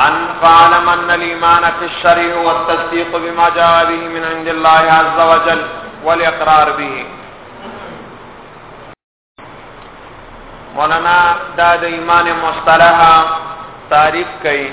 أن فعلم أن الإيمان في الشرع والتصديق بما جاء به من عند الله عز وجل والإقرار به مولانا دا دا ایمان مصطلحا تعریف کئی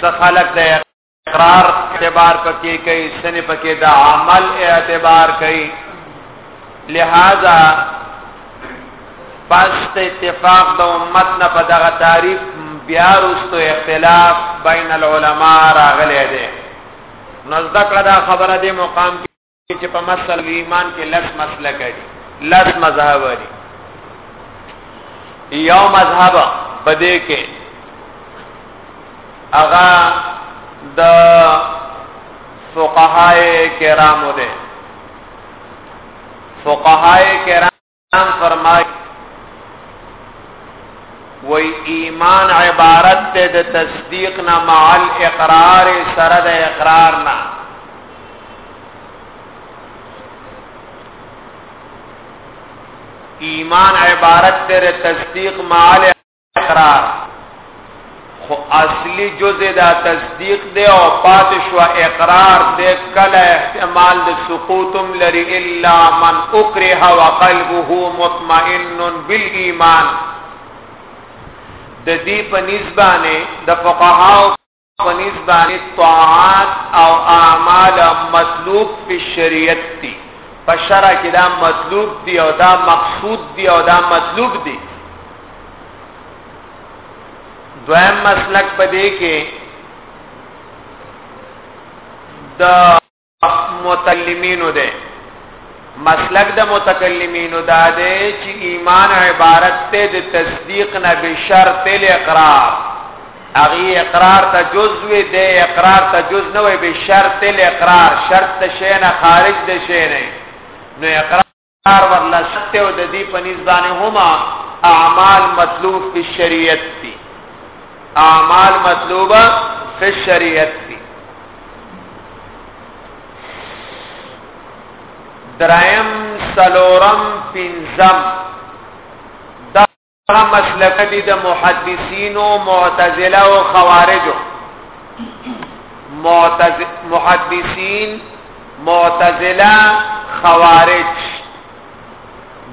څه خلق د اقرار اعتبار پکې کوي سنې پکې د عمل اعتبار کوي لہذا پس اتفاق د امت نه په دغه تعریف بیا رستو اختلاف بین العلماء راغلی دی نو ذکر دا خبره دی مقام چې په مسله ایمان کې لس مسله کوي لس مذهب دي یو مذهب بده کې اغا د فقهای کرامو ده فقهای کرام ان فرمای وی ایمان عبارت ته د تصدیق نه مع الاقرار سره د اقرار نه ایمان عبارت ته تصدیق مع اقرار خو اصلي جزء دا تصدیق دی او پاتې شو اقرار دی کله احتمال د سقوطم لري الا من اکره وقلبه مطمئن بالایمان د دې په نسبانه د فقهاو پنیز باندې طاعات او اعمال مطلوب په شریعت دي په شرع کې دا مطلوب دي او دا مقصود دي او دا مطلوب دي دویم مسلک په دې کې د متکلمینو ده مسلک د متکلمینو دا ده چې ایمان عبارت ته د تصدیق نه به شرط الاقرار اغي اقرار ته جز وي د اقرار ته جز نه وي به شرط الاقرار شرط ته شی نه خارج ده شی نه نو اقرار کار ورلا سته او د دې په نسبانه هما اعمال مطلوب په شریعت دي اعمال مطلوبه په شریعت دي درایم سلورم پنځم دا مسلک دی د محدثین او معتزله او خوارج معتز محدثین معتزله خوارج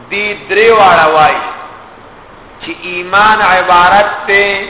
دی درې واړه وای چې ایمان عبارت ته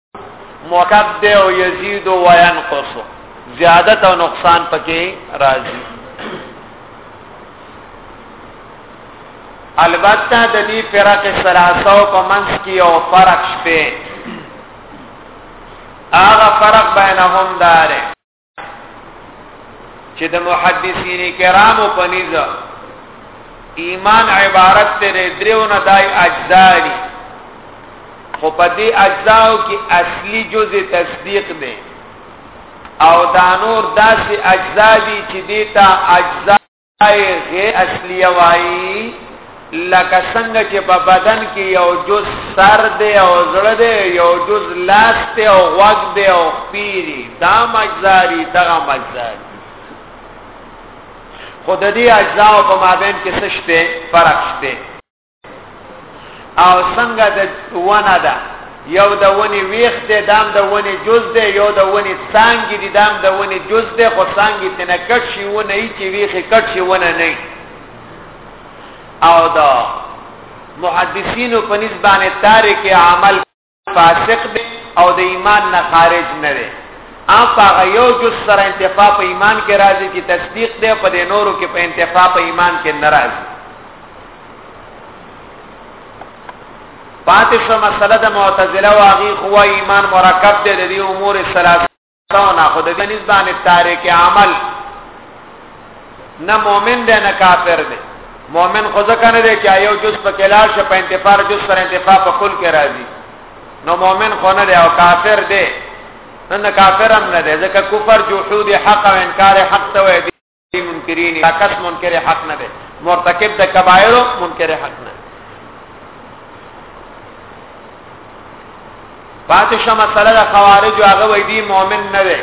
موقب دی او یزيد او ينقص زیادت او نقصان پکې راځي البته د دې فرق ثلاثه او پمنس کې او فرق شته هغه فرق بینهم داره چې د محدثین کرامو په نيزه ایمان عبارت ته درېو نه دای اجزا دي خو په دې اجزاو کې اصلي جزء تصدیق دی او دا نور داسې اجزا دي چې دیتا اجزا ای غی اصلیه وای لکه څنګه چې په بدن کې یو جز سر دی او زړه دی یو جز لاس دی او غوږ دی او پیری دا مجزاری دغه مجزاری خود دې اجزا په مابین کې څه شته فرق شته او څنګه د ونه ده یو د ونی ویخ دی دام د ونی جز دی یو د ونی څنګه دی دام د ونی جز دی خو څنګه تنه کټ شي ونه ای چې ویخ کټ شي ونه نه او دا محدثینو په نسبانه تاریخ عمل فاسق دی او د ایمان نه خارج نه دی ام هغه یو جز سره انتفاع په ایمان کې راځي چې تصدیق دی په د نورو کې په انتفاع په ایمان کې نه راځي پاتې شو مسله د معتزله واغی خو ایمان مرکب دی د دې امور ثلاثه تانا خود دې نسبانه تاریخ عمل نه مؤمن دی نه کافر دی مؤمن خو ځکه نه دی چې یو جز په کلار شه په انتفاع جز سره انتفاع په کل کې راځي نو مؤمن خو نه دی او کافر دی نه کافر هم نه دی ځکه کفر جحود حق او انکار حق ته وایي منکرین دا کس منکر حق نه دی مرتکب د کبایر منکر حق نه پاتې شو مسله د خوارج هغه وای دی مؤمن نه دی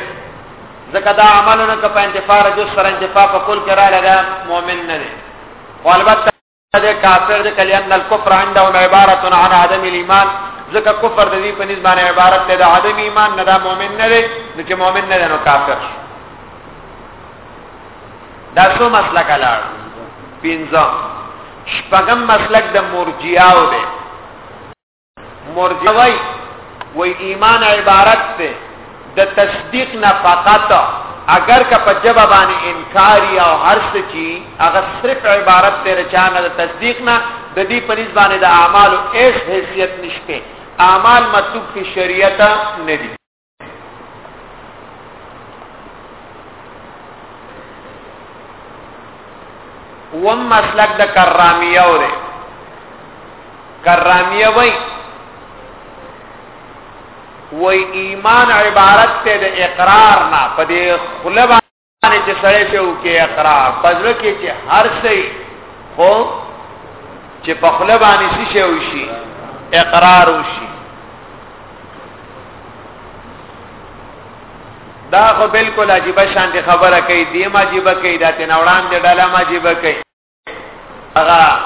ځکه دا عملونه که په انتفاع رجو سره انتفاع په کول کې را لګا مؤمن نه دی خو البته ده کافر ده کلی ان الكفر عندهم عبارت عن عدم الايمان ځکه کفر د دې په نسبت باندې عبارت ده د عدم ایمان نه دا مؤمن نه دی نو چې مؤمن نه دی نو کافر شو دا څو مسله کلا پینځه شپږم مسلک د مرجئه او ده مرجوی و ایمان عبارت ته د تصدیق نه فقط اگر که په جواب باندې انکار یا هر څه چی هغه صرف عبارت ته رچانه د تصدیق نه د دې په نسبت باندې د اعمالو ایس حیثیت نشته اعمال مطلوب فی شریعت نه دي وم مسلک د کرامیه وره کرامیه وای وای ایمان عبارت ته د اقرار نه په دې خلبا باندې چې سړی ته وکي اقرار پزړه کې چې هر څه خو چې په خپل باندې شي شي وشي اقرار وشي دا خو بالکل عجیب شان دي خبره کوي دی ما عجیب کوي دا تنوړان دي ډاله ما عجیب کوي هغه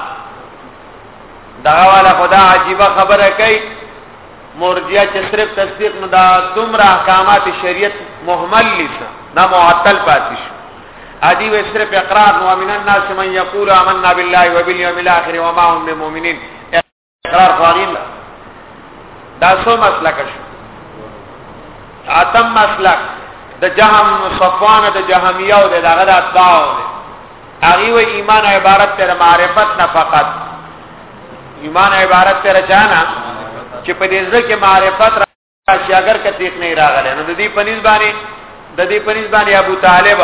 دا والا خدا عجیب خبره کوي مرجئه چې صرف تصدیق نه دا دومره احکامات شریعت مهمل لیسه دا معطل پاتې شو ادي و صرف اقرار نو من الناس من یقول آمنا بالله وبالیوم الاخر وما هم مؤمنین قرار خوانین دا سو مسلک شو اتم مسلک د جهم صفوان د جهمیه او د دغه د اتباع هغه و ایمان عبارت تر معرفت نه فقط ایمان عبارت تر چانه چې په دې ځکه معرفت چې اگر کتیخ نه راغله نو د دې پنځ باندې د دې پنځ باندې ابو طالب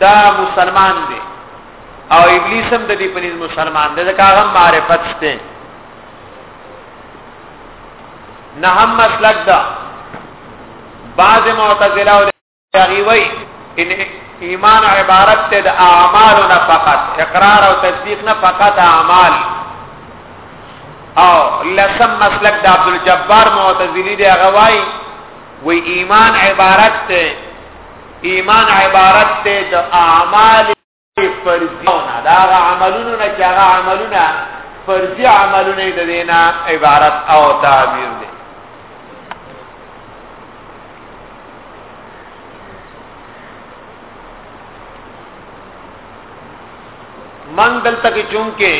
دا مسلمان دی او ابلیس هم د دې پنځ مسلمان دی ځکه هغه معرفت شته نه هم مسلک دا بعض معتزله هغه وای ان ایمان عبارت ته د اعمال نه فقط اقرار او تصدیق نه فقط اعمال او لسم مسلک د عبد الجبار معتزلی دی هغه وای و ایمان عبارت ته ایمان عبارت ته د اعمال فرضیونه دا هغه عملونه نه چې هغه عملونه فرضي عملونه د دینه عبارت او تعبیر دي من دلته کې چونکه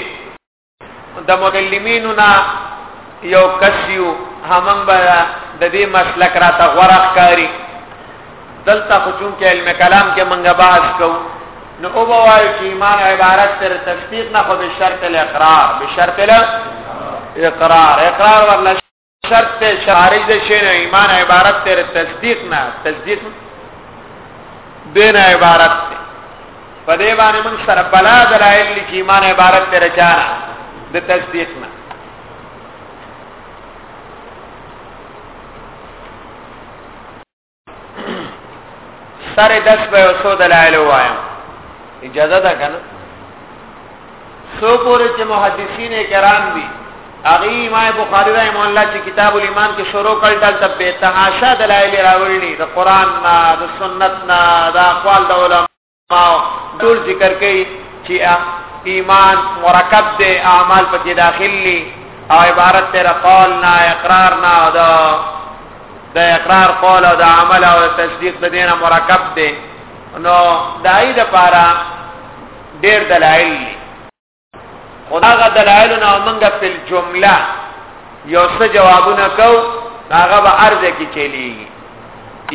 د متکلمینو نه یو کس یو همنګ به د دې مسلک را ته غوړه ښکاری دلته خو چون کې علم کلام کې منګه بحث کو نو او بوای چې ایمان عبارت تر تصدیق نه خو به شرط الاقرار به شرط الاقرار اقرار ورنه شرط ته شارج د شی نه ایمان عبارت تر تصدیق نه تصدیق دین عبارت ته په دې باندې موږ سره بلا دلایل چې ایمان عبارت تر چانه د تصدیق نه سره دس په اوسو دلایل وایم اجازه ده کنه سو پورې چې محدثین کرام دي اغي امام بخاری رحم الله چې کتاب الایمان کې شروع کړل دل تب تهاشا دلایل راوړي د قران نه د سنت نه د اقوال د علماء ټول ذکر کوي چې ایمان مرکب دی اعمال پکې داخلي او عبارت تر قول نه اقرار نه او دا د اقرار قول او د عمل او تصدیق د دینه مرکب دی نو دای د پاره ډیر دلایل خداغه دلایل نه موږ په جمله یو څه جوابونه کو هغه به ارزه کې چلی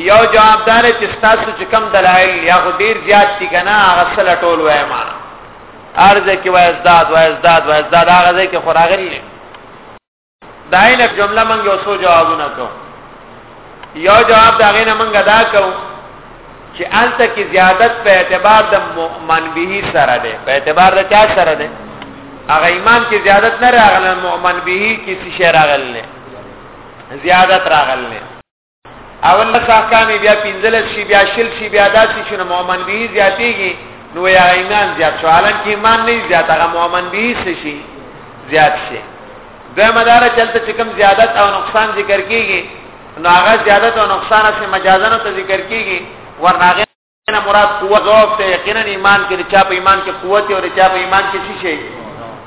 یو جوابدار چې تاسو چې کم دلایل یا خو ډیر زیات دي کنه هغه سره ټول وایم ارزه کې وای ازداد وای ازداد وای ازداد هغه ځای کې خوراغلی داینه جمله منګه یو څو جوابونه کو یو جواب دا غینه منګه دا کو چې الته کې زیادت په اعتبار د مؤمن به سره ده په اعتبار د چا سره ده هغه ایمان کې زیادت نه راغله مؤمن به کې څه راغله زیادت راغله اول لس احکام بیا پنځلس شي بیا شل شي بیا داسې چې نو مؤمن به زیاتېږي نو یا ایمان زیات شو حالان کې ایمان نه زیات هغه مؤمن به څه شي زیات شي دا مدار چلته چې کوم زیادت او نقصان ذکر کیږي نو هغه زیادت او نقصان سره مجازنه ته ذکر کیږي ورناغه نه مراد قوت ضعف ته یقینا ایمان کې د چا په ایمان کې قوت او د چا په ایمان کې څه شي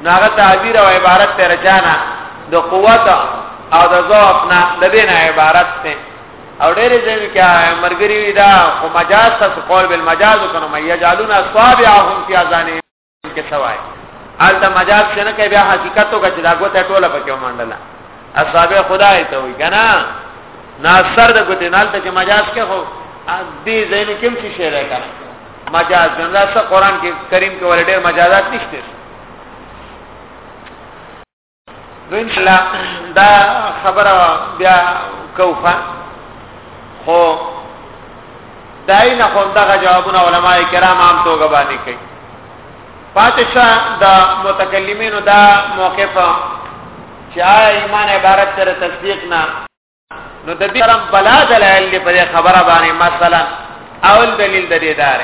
نو هغه تعبیر او عبارت ته رجانا د قوت او د ضعف نه د دین عبارت ته او ډېر ځین کې مرګري دا خو مجاز ته قول بالمجاز کنه مې یجعلون اصابعهم فی اذانهم کې سوای الته مجاز څنګه کوي بیا حقیقت وګ چې دا ګوته ټوله پکې ومنډله اصحاب خدای ته وي کنه نا سر د ګوته نال ته چې مجاز کې هو دې زین کوم څه شی راځي کنه مجاز جنرال څه قران کې کریم کې ور ډېر مجازات نشته نو ان شاء الله دا خبره بیا کوفه خو دای نه خو دغه جوابونه علما کرام عام توګه باندې کوي پاتشا د متکلمینو دا موقف چې آیا ایمان عبارت تر تصدیق نه نو د دې رم بلا دلایل په خبره باندې مثلا اول دلیل د دې دار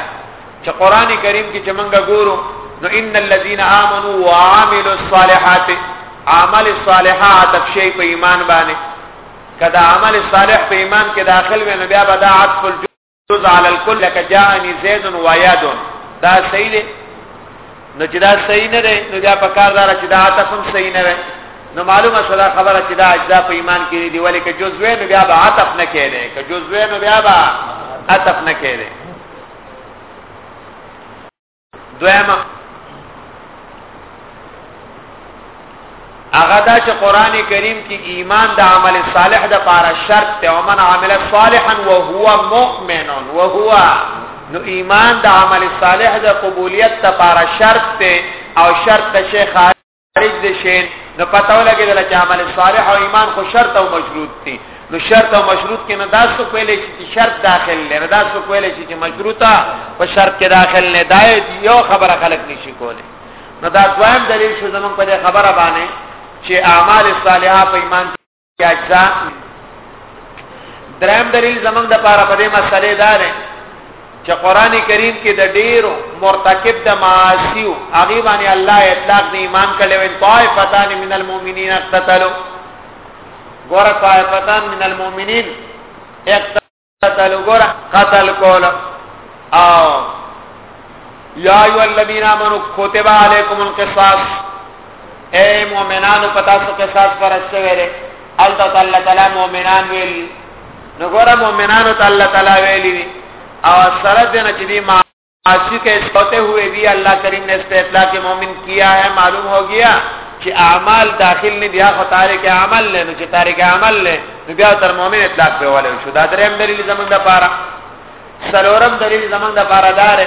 چې قران کریم کې چې مونږ ګورو نو ان الذين امنوا وعملوا الصالحات عمل صالحات تفشی په ایمان باندې کدا عمل صالح په ایمان کې داخل وي نو بیا به دا عطف تز علی الکل لک جاءنی زید و یاد دا صحیح دی نو چې دا صحیح نه دی نو بیا په کار دار چې دا عطف هم صحیح نه وي نو معلومه شوه خبره چې دا اجزا په ایمان کې دی ولی که جزء وې نو بیا به عطف نه کېده که جزء وې نو بیا به عطف نه کېده دویمه هغه دا چې قران کریم کې ایمان د عمل صالح د پاره شرط ته ومن عمل صالحا وهو مؤمن وهو نو ایمان د عمل صالح د قبولیت د پاره شرط ته او شرط ته شیخ خارج دي شي نو پته ولګیدل چې عمل صالح او ایمان خو شرط او مشروط دي نو شرط او مشروط کې نه داسو کویلې چې شرط داخل نه نه داسو کویلې چې مشروطه په شرط کې داخل نه دای یو خبره خلق نشي کوله نو دا دویم دلیل شو زمون په خبره باندې چې اعمال صالحه په ایمان کې اجزاء دریم دلیل زمنګ د پاره په دې مسلې دا دی چې قران کریم کې د ډیرو مرتکب د معاصیو هغه باندې الله اطلاق د ایمان کړي وي طائفتان من المؤمنین اقتتلوا ګور طائفتان من المؤمنین اقتتلوا قتل ګورا قتل کول او یا ایو الذین آمنو کتب علیکم القصاص اے مومنانو پتا سو قصاص پر اچھے ویرے التا تعالی تعالی مومنان ویلی نو ګورا مومنانو تعالی تعالی ویلی او سره دې نه چې دی ما عاشی کے سوتے ہوئے بھی اللہ کریم نے استعطلا کے مومن کیا ہے معلوم ہو گیا چې اعمال داخل نه بیا خو تارک عمل نه نو چې تارک عمل نه نو بیا تر مؤمن اطلاق په والي شو دا دریم دلیل زمونږ د پاره سلورم دلیل زمونږ د پاره دار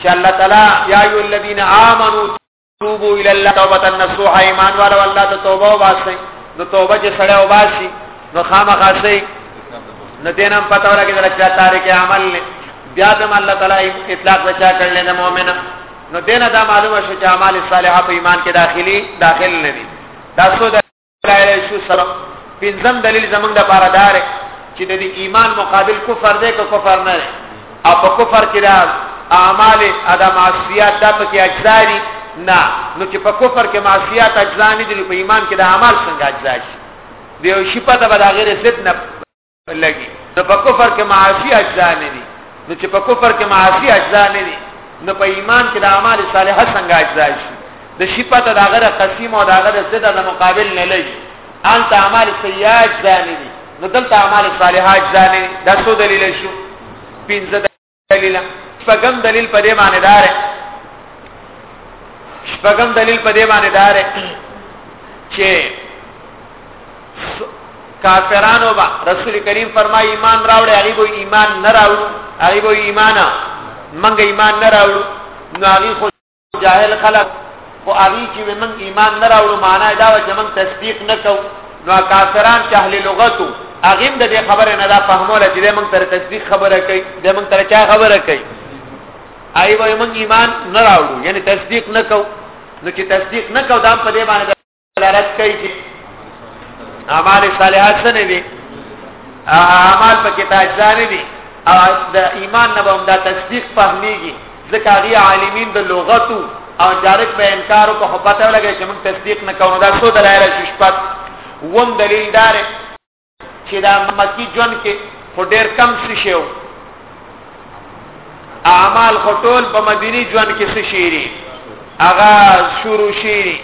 چې الله تعالی یا ایو الذین آمنو توبو الى الله توبه النصوح ایمان والا والله ته توبه واسي نو توبه چې سړی وباسي نو خامخا سي نو دینم پته ولګي دا چې تاریخ عمل نه بیا د الله تعالی اطلاق بچا کړل نه مؤمنه نو دینه دا معلومه شو چې اعمال صالحه په ایمان کې داخلي داخل نه دي دا څه لایل شو سره پنځم دلیل زمونږ د پاره دار چې د ایمان مقابل کفر دی که کفر نه دی او په کفر کې دا اعمال ادا معصیات دا په کې اجزا دي نه نو چې په کفر کې معصیات اجزا نه دي په ایمان کې د اعمال څنګه اجزا شي دی او شي په دا غیر ضد نه لګي نو په کفر کې معاشي اجزا نه دي نو چې په کفر کې معاشي اجزا نه دي نو په ایمان کې د اعمال صالحه څنګه اجزا شي د شپته د غره قسیم او د غره صدا د مقابل نه لګي انت اعمال سیئه اجزا نه دي نو دلته اعمال صالحه اجزا نه دي دا څه دلیل شو پنځه دلیل شپږم دلیل په دې باندې دار شپږم دلیل په دې باندې دار چې کافرانو با رسول کریم فرمای ایمان راوړی هغه به ایمان نه راوړو هغه به ایمان منګ ایمان نه راوړو نو هغه جاهل خلق خو هغه چې موږ ایمان نه راوړو معنا دا و چې موږ تصدیق نه کو نو کافران چې اهل لغتو هغه د دې خبره نه دا فهموله چې موږ تر تصدیق خبره کوي د موږ تر چا خبره کوي آی وای موږ ایمان نه راوړو یعنی تصدیق نه کو نو چې تصدیق نه کو دا په دې باندې دلالت کوي چې اعمال صالحات څه نه دي اعمال په کې تاجزان دي او د ایمان نه هم دا تصدیق فهميږي ځکه هغه عالمین د لغتو او جارک به انکار او په پته لګي چې موږ تصدیق نه کوو دا څو دلایل شپږ وم دلیل دار چې دا مکی جون کې خو ډېر کم څه شیو اعمال خو ټول په مدینی جون کې څه شيری اغا شروع شيری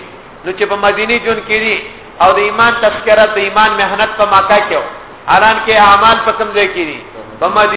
نو چې په مدینی جون کې دي او د ایمان تذکرہ د ایمان مهنت په ماکا کې الان کې اعمال په کوم ځای کې دي په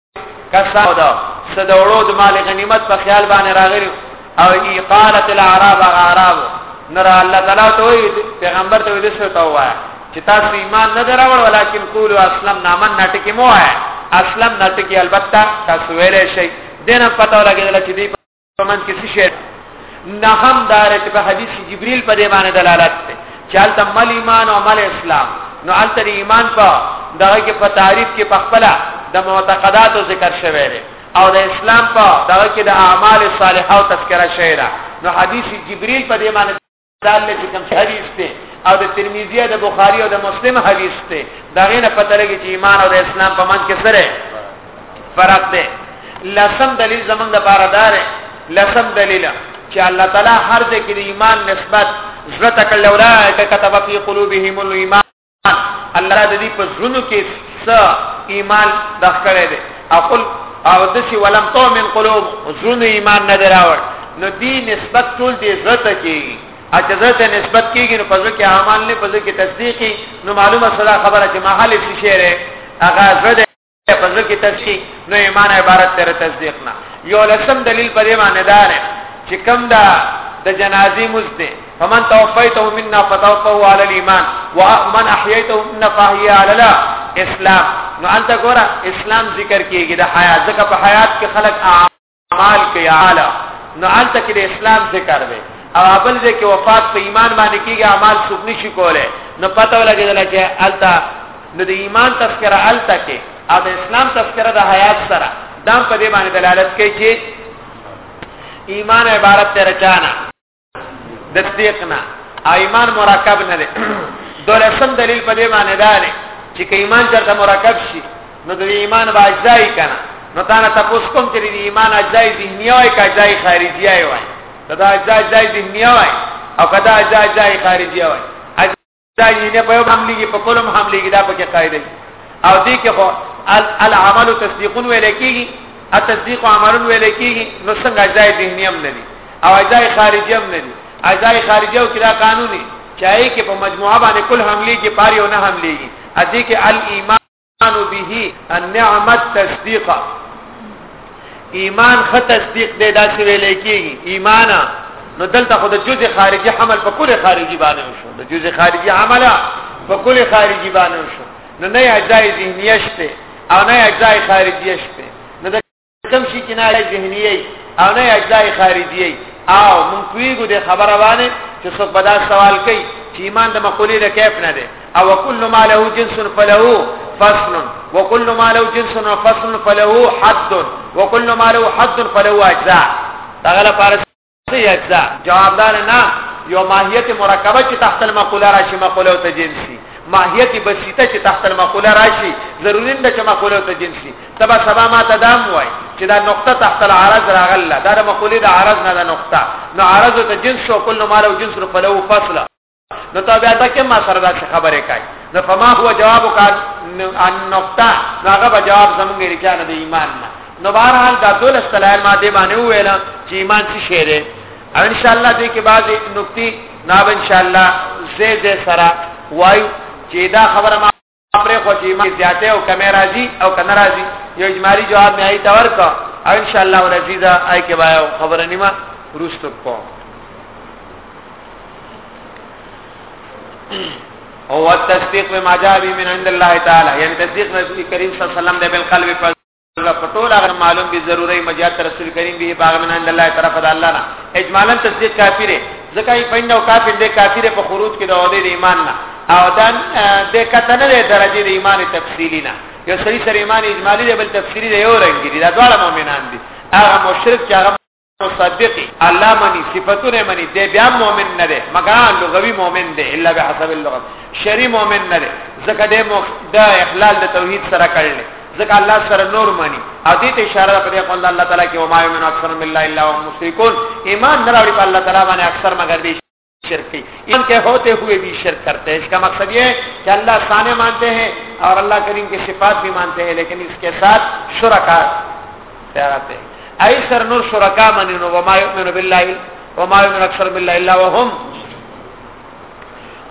کسا او دا سدوړو د مال غنیمت په خیال باندې راغلی او اقالت الاعراب غراب نور الله تعالی ته وی پیغمبر ته وی څه تا وایا چې تاسو ایمان نه دراوړ ولیکن قولوا اسلام نامن نټکی مو وایا اسلام نټکی البته تاسو ویلې شي دنه پتو لګیدل چې دی په من کې څه شي نه هم دار چې په حدیث جبريل په دې باندې دلالت کوي چې الته مل ایمان او مل اسلام نو الته ایمان په دغه کې په تعریف کې په خپل د معتقداتو ذکر شوی دی او د اسلام په دغه کې د اعمال صالحه او تذکرہ شوی دی نو حدیث جبريل په دې باندې دال چې کوم حدیث ته او د ترمذی او د بخاری او د مسلم حدیث ته دا غینه پته لګی چې ایمان او اسلام په من کې سره فرق دی لسم دلیل زمونږ د بار دار لسم دلیل چې الله تعالی هر ځای کې د ایمان نسبت زړه تکل اولای کتب فی قلوبهم الايمان الله د دې په زړونو کې س ایمان دخلې دي اقل او د شي ولم تؤمن قلوب زړونو ایمان نه دراوړ نو دې نسبت ټول دې عزت کیږي اته ذات نسبت کیږي نو پزو کې اعمال نه پزو کې تصدیقي نو معلومه صدا خبره چې محل شي شعر هغه زړه په ځل کې تفسیر نو ایمان عبارت تر تصدیق نه یو لسم دلیل په دې باندې دار چې کم دا د جنازي مزده فمن توفيته منا فتوفه على الايمان ومن احييته منا فهي على الاسلام نو انت ګور اسلام ذکر کیږي د حیات ځکه په حیات کې خلق عام مال کې اعلی نو انت کې د اسلام ذکر دی او ابل دې کې وفات په ایمان باندې کېږي اعمال څوک نشي کولای نو پته ولګېدل چې التا نو د ایمان تذکرہ التا کې او د اسلام تذکرہ د حیات سره دام په دې باندې دلالت کوي چې ایمان عبارت ته رچانا د تصدیق نه ایمان مرکب نه دی دولسم دلیل په دې باندې دا دی چې که ایمان چرته مرکب شي نو د ایمان به اجزای کنه نو تانه تاسو کوم چې د ایمان اجزای ذهنی وای که اجزای خارجی وای دا اجزای ذهنی وای او کدا اجزای خارجی وای دا یې نه په یو حمله کې په کولم حمله کې دا په کې قاعده او دې کې خو العمل تصدیقون ویل کېږي التصدیق عملون ویل کېږي نو څنګه اجزای ذهنی هم نه دي او اجزای خارجي هم نه دي اجزای خارجي او کړه قانوني چاهي کې په مجموعه باندې کل حمله کې پاري او نه حمله کې ادي کې الایمان انو به النعمت تصدیقا ایمان خ تصدیق دی دا څه ویل کېږي ایمان نو دلته خو د جزء خارجي حمل په کل خارجي باندې وشو د جزء خارجي حمل په کل خارجي باندې وشو نو نه اجزای ذهنیشته او نه اجزای خارجیشته کوم شي چې نه ذهنیي او نه اجزاء خارجیي او مونږ کویګو د خبره باندې چې څوک به دا سوال کوي چې ایمان د مقولې د کیف نه دی او کل ما له جنس فله فصل وكل ما له جنس وفصل فله حد وكل ما له حد فله اجزاء دا غلا سيجزا جواب دار نه یو ماهیت مرکبه چې تحت المقوله راشي مقوله او تجنسی ماهیت بسیطه چې تحت المقوله راشي ضروري نه چې مقوله او تجنسی سبا سبا ما تدام وای چې دا نقطه تحت العرض راغله دا د مقوله د عرض نه ده نقطه نو عرض او تجنس او کل مال او جنس په لو فصله نو ته بیا ته کې ما سره دا خبره کوي نو فما هو جواب کا ان نقطه هغه جواب زمونږ رچانه د ایمان نه نو بهرحال دا ټول استلای ما دې باندې ویل چې ایمان څه شی دی او ان شاء الله دې کې بعد نقطې ناب ان شاء الله زه دې سره وای چې دا خبره پرې خو چې ما زیاته او کمه راځي او کنه راځي یو اجمالی جواب مې آی تور کا او ان شاء الله ورزيدا آی کې وایو خبره نیمه روستو کو او تصدیق ما جاء به من عند الله تعالی یعنی تصدیق نبی کریم صلی الله علیه وسلم د بالقلب الله پټول هغه معلوم به ضروري مجاهد رسول کریم به باغ من عند الله طرف د الله نه اجمالا تصدیق کافر دی ځکه یې پینده او کافر دی کافر په خروج کې د اوده د ایمان نه او دان د کته نه درجه د ایمان تفصیلی نه یو سری سره ایمان اجمالی دی بل تفصیلی دی یو رنګ دی دا ډول مؤمنان دي هغه مشرک چې هغه مصدقي الله مني صفاتونه مني دی بیا مؤمن نه دی مګر لغوي مؤمن دی الا بحسب اللغه شری مؤمن نه دی ځکه د د اخلال د توحید سره کړل ځکه الله سره نور مني او دې ته اشاره ده په قول الله تعالی کې وما يؤمن اکثر من الله الا هم مشركون ایمان نه راوړي په الله تعالی باندې اکثر مګر دې شرکی ان کے ہوتے ہوئے بھی شرک کرتے ہیں اس کا مقصد یہ ہے کہ اللہ سانے مانتے ہیں اور اللہ کریم کے صفات بھی مانتے ہیں لیکن اس کے ساتھ شرکات پیاراتے ہیں ایسر نور شرکا منینو وما یؤمنو باللہ وما یؤمن اکثر باللہ اللہ وهم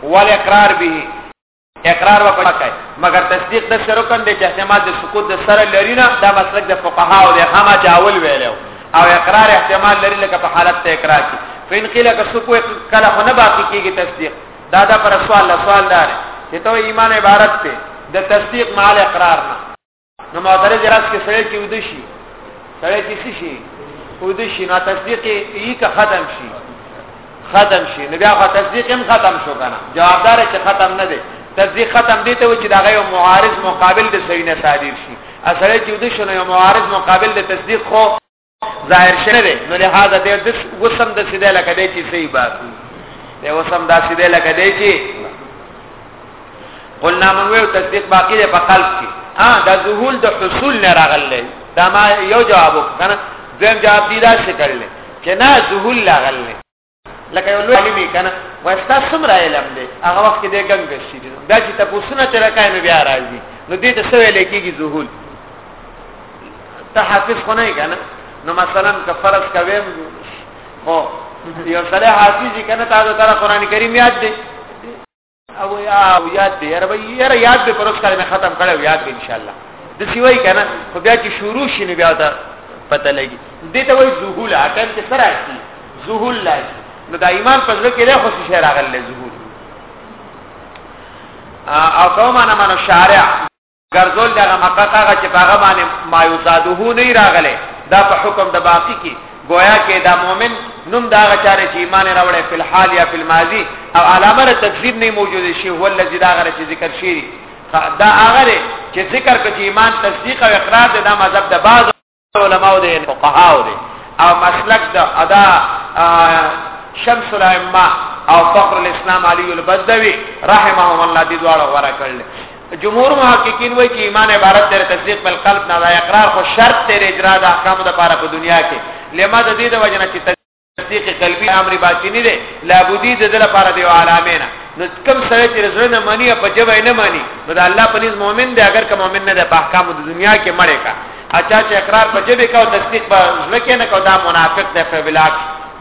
والاقرار به اقرار وکړه کوي مګر تصدیق د شرکن د احتمال د سقوط د سره لري نه دا مسلک د فقها او د حما جاول ویلو او اقرار احتمال لري لکه په حالت ته اقرار کی فین قیل که سکو کله خو نه باقی کیږي تصدیق دا دا پر سوال له سوال دار چې ته ایمان عبارت ته د تصدیق مال اقرار نه نو معترض راس کې سړی چې ود شي سړی چې څه شي ود شي نو تصدیق یې که ختم شي ختم شي نو بیا خو تصدیق هم ختم شو کنه جوابدار چې ختم نه دی تصدیق ختم دی ته چې دا غي معارض مقابل د صحیح نه صادر شي اصله چې ود شي نو معارض مقابل د تصدیق خو ظاهر شوه دی نو لهدا دی د وسم د سیده لکه دی چې صحیح باقی دی وسم د سیده لکه دی چې قلنا من ویو تصدیق باقی دی په قلب کې ها د ظهول د حصول نه راغلی دا ما یو جواب وکړ دویم جواب دی دا څه کړل چې نه ظهول راغلی لکه یو لوی عالم کنه وای ستا څومره علم دی هغه وخت کې دی ګنګ شي دا چې تاسو نه تر کای نو بیا راځي نو دې ته سوې لیکيږي ذهول ته حافظ خو نه کنه نو مثلا که فرض کوي خو یو سره حافظ کنه تاسو ته قرآن کریم یاد دی او یا او یاد دی یاره وی یاره یاد به پروس کله ختم کړو یاد به ان شاء الله د سی وای کنه خو بیا چې شروع شینه بیا دا پته لګي دې ته وای ذهول اکل کې سره شي ذهول لای نو دا ایمان په ځل کې له خو شي راغل له ذهول او کومه نه منو شارع ګرځول دغه مقصد هغه چې هغه باندې ما یزاده نه راغله دا په حکم د باقی کې گویا کې دا مؤمن نوم دا هغه چاره چې ایمان راوړي په حال یا په ماضی او علامه تکذیب نه موجود شي هو الذی دا هغه چې ذکر شي دا هغه چې ذکر کې ایمان تصدیق او اقرار دا مذهب د بعض علماء دي فقهاء دي او مسلک د ادا شمس الائمه او فخر الاسلام علی البدوی رحمهم الله دي دواړه غوړه کړل جمهور محققین وایي چې ایمان عبارت دی تصدیق په قلب نه اقرار خو شرط دی اجرا د احکام د لپاره په دنیا کې لمه د دې د وجنه چې تصدیق قلبی امر باطنی دی لابودی د دل لپاره دی علامه نه نو کم سره چې زړه نه مانی په جبه نه مانی نو د الله په نس مؤمن دی اگر که مؤمن نه دی په احکام د دنیا کې مړی کا اچھا چې اقرار په جبه کا او تصدیق په زړه کې نه کو دا منافق دی په بلاک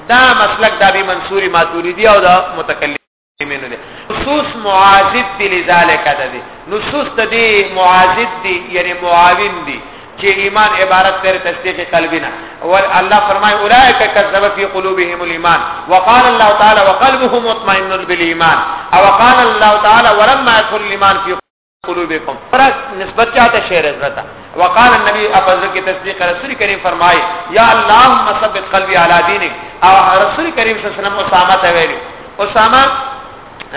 دا مسلک د ابي منصوري ماتوریدی او د متکلم مینو دي نصوص معاذب دي لذالک ده دي نصوص ته دي معاذب دي یعنی معاون دي چې ایمان عبارت پر تصدیق قلبی نه او الله فرمای اولئک کذب فی قلوبهم الايمان وقال الله تعالی وقلبهم مطمئن بالایمان او قال الله تعالی ولما يدخل الايمان فی قلوبكم فرق نسبت چاہتا شعر حضرت وقال النبي افضل کی تصدیق رسول کریم فرمائے یا اللهم ثبت قلبی علی دینک او رسول کریم صلی اللہ علیہ وسلم اسامہ ته ویلي اسامہ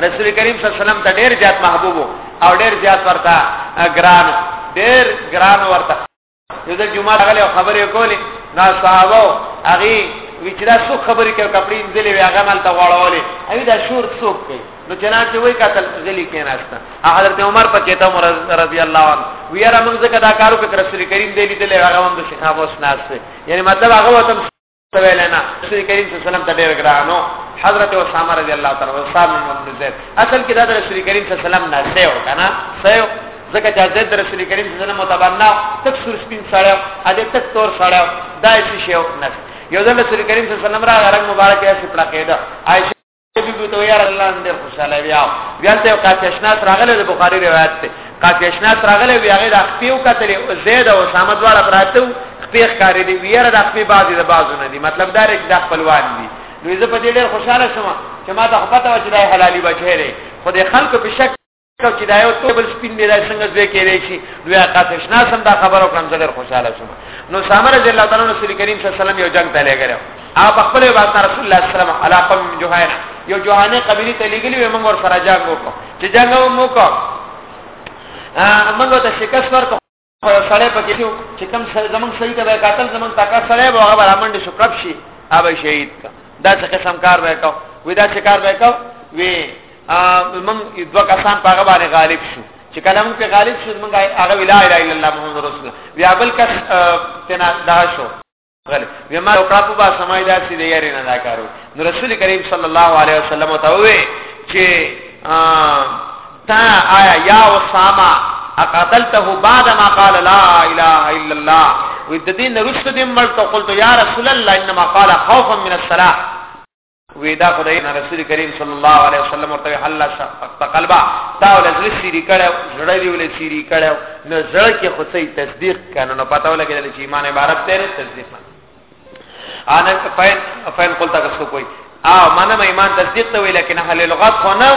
رسول کریم صلی الله علیه وسلم ته ډیر زیات محبوب او ډیر زیات ورته ګران ډیر ګران ورته یو د جمعه غلې خبرې کولې نا صحابه هغه وچدا څو خبرې کوي کپڑے انځلې وی هغه مال ته واړولې اوی دا شور څوک کوي نو جناب چې وای قتل غلي کیناسته حضرت عمر په کېته عمر رضی الله عنه ویرا موږ ځکه دا کارو کې رسول کریم دی لیدلې هغه هم د شیخ ابو اسناس یعنی مطلب هغه وته ویل نه رسول کریم صلی الله علیه وسلم ته ډیر ګرانو حضرت اسامه رضی الله تعالی عنہ صاحب بن زید اصل کې دا رسول کریم صلی الله علیه وسلم نه سیو کنه سیو ځکه چې زید رسول کریم صلی الله علیه وسلم متبنا تک سور سپین سړیو ا دې تک تور سړیو دا شی شیو نه یو ځل رسول کریم صلی الله علیه وسلم را رنگ مبارک یې سپړه کېده عائشہ بیبي ته یار الله دې خوشاله بیا بیا ته قافیه اشناس راغله د بخاری روایت ته قافیه اشناس راغله بیا هغه د خپیو کتلې زید او اسامه دواړه پراته خپې ښکارې دي ویره د خپې بازي د بازو نه دي مطلب دا رې د خپلوان دي نو زه په دې ډېر خوشاله شوم چې ما ته پته و چې دا حلالي بچی دی خو د خلکو په شک کو چې دا یو تبل سپین دی دا څنګه ځای کې دی شي نو یا قاتش نه سم دا خبرو کړم زه ډېر خوشاله شوم نو سامر رضی الله تعالی عنہ رسول کریم صلی الله علیه وسلم یو جنگ ته لګره اپ خپل واسط رسول الله صلی الله علیه وسلم علا قوم جوهان یو جوهانه قبیله ته لګلی و موږ ور سره جنگ وکړو چې جنگ مو وکړو موږ ته شکست ورکړو سړی پکې شو چې کوم سړی زمونږ شهید ته به قاتل زمونږ تاکا سړی به هغه به رامنډې شو کړپ شي هغه به شهید کا دا څه قسم کار به کو وی دا څه کار به کو وی موږ دوه کسان په هغه باندې غالب شو چې کله موږ په غالب شو موږ هغه ویلا اله الا الله محمد رسول الله بیا بل کس تنا دا شو غل ویما او کاپو با سمای داسې دی یاري نه دا کارو نو رسول کریم صلی الله علیه وسلم ته وې چې تا آیا یا اسامه اقتلته بعد ما قال لا اله الا الله وې د دې نرسته دې مړ ته قلت یا رسول الله انما قال خوفا من الصلاه وی دا خدای نه رسول کریم صلی الله علیه وسلم ورته حل شق قلبا تا ول زړه سری کړه زړه دی ول سری کړه نو زړه کې خو صحیح تصدیق کنه نو پته ولګیدل چې ایمان عبارت دی تصدیق نه انا فین فین قلت تاسو کوئی ا معنی ایمان تصدیق ته وی لیکن اهل لغت خو نه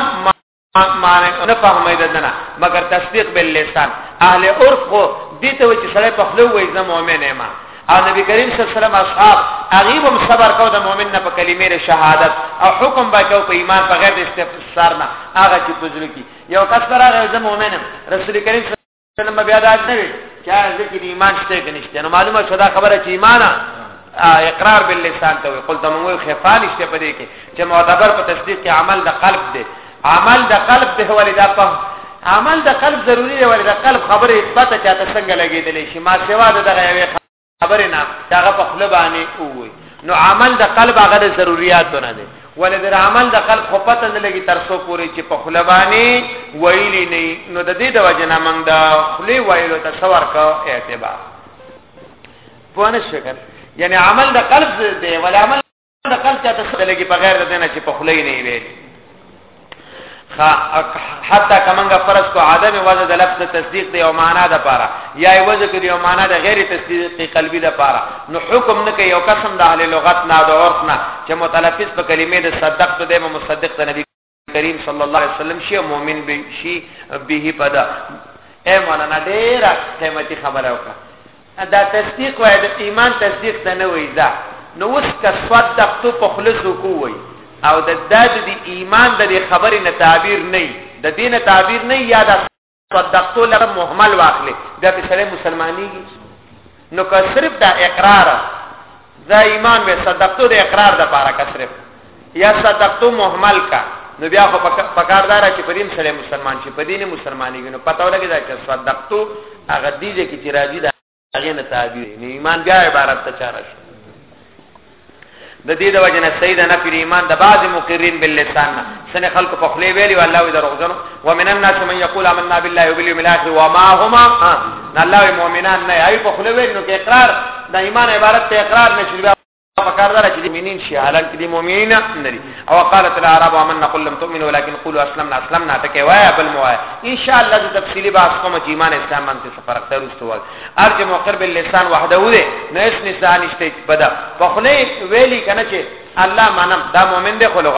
معنی نه فهمای ددنه مگر تصدیق باللسان اهل عرف خو دې ته چې سړی په خلو وای زه مؤمن یم او نبی کریم صلی الله علیه وسلم اصحاب غریب هم صبر کو د مؤمن نه په کلمې شهادت او حکم به کو په ایمان بغیر د استفسار نه هغه چې پزړه کی یو کس راغی زه مؤمن یم رسول کریم څنګه به بیا دا نه وي چې هغه کې ایمان شته کې نشته نو معلومه شوه دا خبره چې ایمان اقرار باللسان ته وي قل ته موږ خفا نشته په دې کې چې معتبر په تصدیق کې عمل د قلب دی عمل د قلب دی ولې دا په عمل د قلب ضروری دی ولې د قلب خبره اثبات چاته څنګه لګېدلې شي ما سوا دغه یوې خبره نه دا غ په خپل باندې ووي نو عمل د قلب هغه د ضرورتو نه دی ولې د عمل د قلب خو پته نه لګي تر څو پوري چې په خپل باندې ویلي نه نو د دې د وجنه موږ د خپل ویلو ته څور کو اعتبار پوه نه شو یعنی عمل د قلب دی ول عمل د قلب ته تسلګي په غیر د دینه چې په خلې نه ویل حتی کمنګه فرض کو عدم وجه د لفظ تصدیق دی او معنا د پاره یا وجه کې یو معنا د غیر تصدیق قلبی د پاره نو حکم نه کوي یو قسم د اهل لغت نه د عرف نه چې متلفظ په کلمې د صدق ته د مصدق ته نبی کریم صلی الله علیه وسلم شي مؤمن به شي به پدا اے مولانا ډېر قیمتي خبره وکړه دا تصدیق وای د ایمان تصدیق ته نه وای دا نو اوس که صدق تو په خلص کوی او د داد دی ایمان د خبرې نه تعبیر نه د دینه تعبیر نه یاد صدقتو لره مهمل واخلې بیا په سره مسلمانېږي نو که صرف دا اقرار دا ایمان به صدقتو د اقرار د پاره کا صرف یا صدقتو مهمل کا نو بیا خو پکاردار چې په دین سره مسلمان شي په دین مسلمانېږي نو پته ولګي دا چې صدقتو هغه دې کې چې راځي هغه نه تابع نه ایمان بیا عبارت ته چاره شو د دې د وجه نه سید نه پر ایمان د بعض مقرین باللسان سن خلق په خلی ویلی او الله دې رغزنو ومن الناس من یقول آمنا بالله وبالیوم الاخر وما هما الله مؤمنان نه ای په خلی ویل نو کې اقرار د ایمان عبارت ته اقرار نشي فکر دار چې مؤمنین شي حالان کې مؤمنین نه دي او قالت العرب امن نقول لم تؤمنوا ولكن قولوا اسلمنا اسلمنا تکي وایا بل موایا ان شاء الله د تفصیلی باس کوم چې ایمان اسلام باندې څه فرق دی رسول ارج مقر باللسان وحده وله نه اس نسان اشته بدا په خله ویلی کنه چې الله منم دا مؤمن دی خلق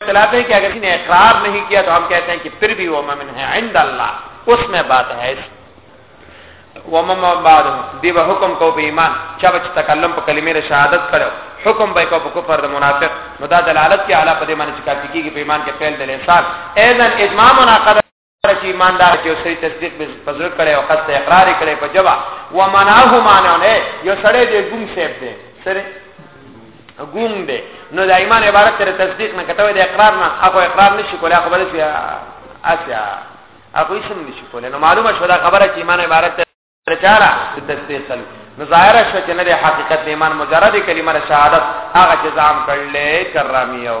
اختلاف ہے کہ اگر کسی نے اقرار نہیں کیا تو ہم کہتے ہیں کہ پھر بھی وہ مومن ہے عند اللہ اس میں بات ہے اس دیو حکم کو بھی ایمان چبچ تکلم پا کلمی رشادت کرو حکم بے کو کفر دا منافق مدا دلالت کی علا پا دیمانی چکا کی کی پیمان کے پیل دل انسان ایزن اجماع مناقض چې ایماندار چې سړي تصدیق به پزړه کړي او خاصه اقرار کړي په جواب و مناه معنی نه یو سړی دې ګم سیب دې سره ګم دې نو د ایمان عبارت تر تصدیق نه کته دې اقرار نه هغه اقرار نشي کولای هغه بل شي اسیا هغه یې سم نشي کولای نو معلومه شوه دا خبره چې ایمان عبارت تر چاره تصدیق کړي نو ظاهر شو چې نه د حقیقت د ایمان مجرد کلمه شهادت هغه چې ځام کړل کرامیو